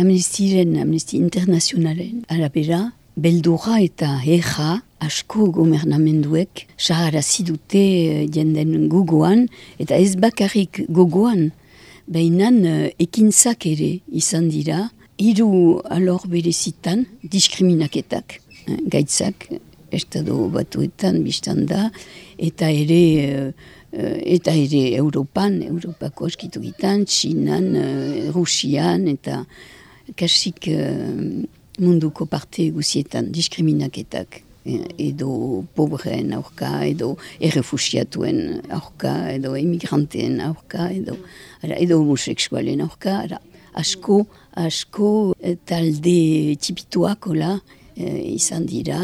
amnestiren, amnesti internazionalen arabera, beldura eta eja asko gomernamenduek saharazi dute uh, jenden gogoan, eta ez bakarrik gogoan, behinan uh, ekintzak ere izan dira, hiru alor berezitan diskriminaketak, uh, gaitzak, estado batuetan biztan da, eta ere... Eta ere Europan, Europako askitu gitan, Txinan, Rusian, eta kasik munduko parte guzietan diskriminaketak edo pobreen aurka, edo errefusiatuen aurka, edo emigranteen aurka, edo, ara, edo homoseksualen aurka, ara, asko, asko talde tipituak ola izan dira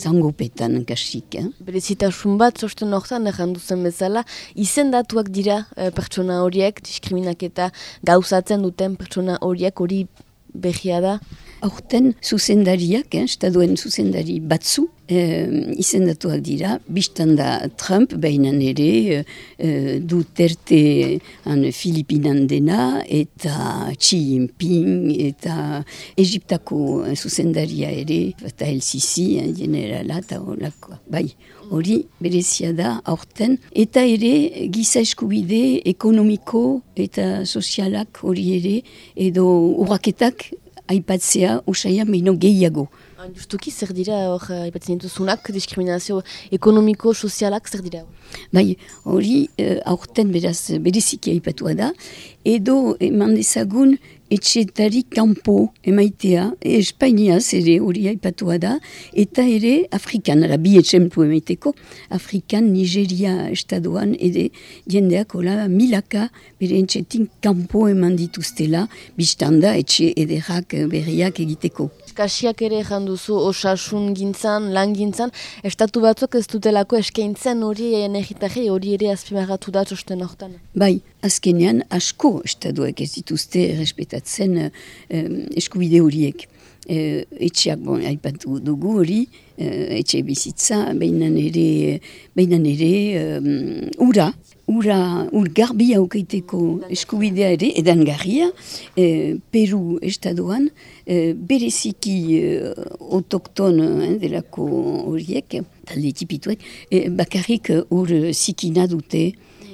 zangopetan kasik. Eh? Berezitasun bat, zosten horretan, erranduzen bezala, izendatuak dira pertsona horiek, diskriminaketa gauzatzen duten pertsona horiek hori behia da? Aurten zuzendariak, eh, estaduen zuzendari batzu, eh, izendatuak dira, biztan da Trump, behinan ere, eh, du terte Filipinan dena, eta Xi Jinping, eta Egiptako zuzendaria ere, eta El Sisi, eh, generala, eta olakoa. Bai, hori berezia da aurten, eta ere giza eskubide ekonomiko eta sozialak hori ere, edo urraketak aipatzea usaia meino gehiago. Justuki, zer dira hor aipatzen dituzunak, diskriminazio ekonomiko, sozialak, zer dira? Bai, hori uh, aurten beraz bereziki aipatua da, edo eman dezagun etxetari kanpo emaitea, e, Espainiaz ere hori aipatua da, eta ere Afrikan, ara bi etxemplu emaiteko, Afrikan, Nigeria estadoan, ede jendeak hola milaka bere etxetin kanpo eman dituztela, biztanda etxe ederrak berriak egiteko. Kasiak ere janduzu osasun gintzan, lan gintzan, estatu batzuk ez dutelako eskaintzen hori energitarri hori ere azpimarratu da txosten hortan. Bai, azkenean asko estatuek ez dituzte respetatzen eskubide horiek. Uh, etxeak bon, aipatu dugu hori, uh, etxe bizitza, behinan ere, behinan ere ura, ura, ur garbi aukeiteko eskubidea ere, edan garria, uh, Peru estadoan, uh, bereziki uh, otokton uh, delako horiek, talde tipituek, uh, bakarrik ur zikina dute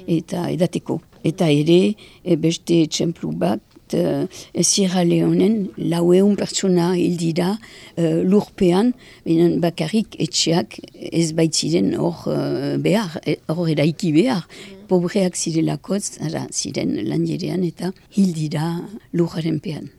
eta edateko. Eta ere, beste txemplu bat, uh, Sierra Leonen laueun pertsona hildira uh, lurpean, benen bakarrik etxeak ez baitziren hor uh, behar, hor eraiki behar. Pobreak zirelakotz, ziren lanjerean eta hildira lurraren pean.